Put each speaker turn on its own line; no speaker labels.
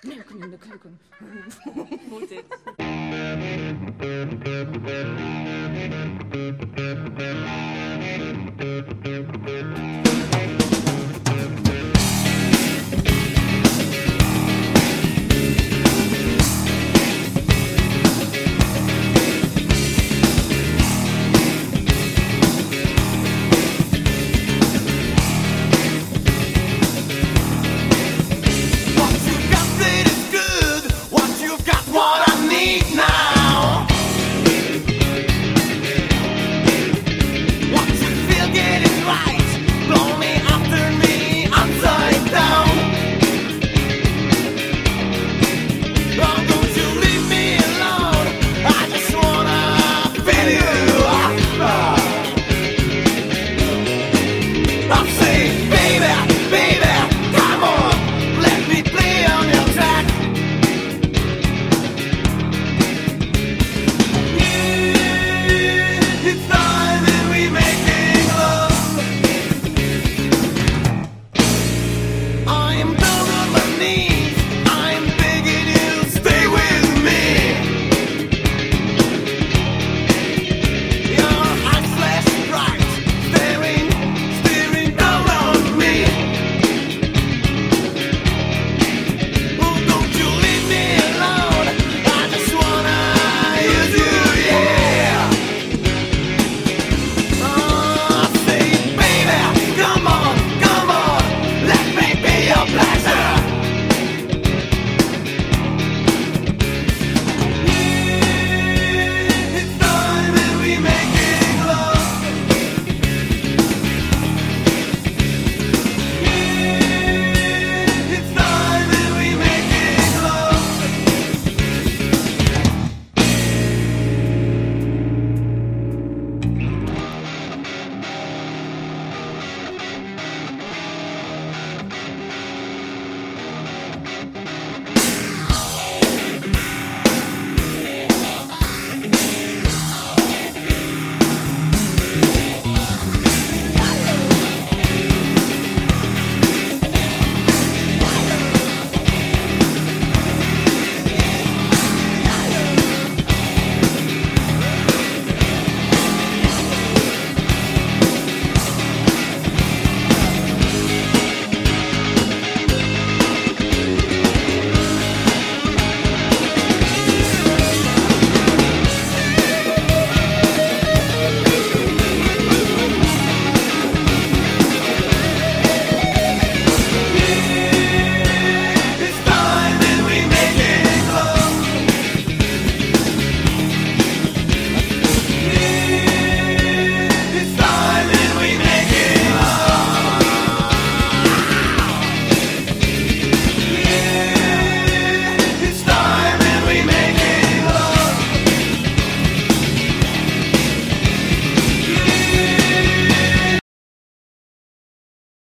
Merken in de keuken.
Moet dit?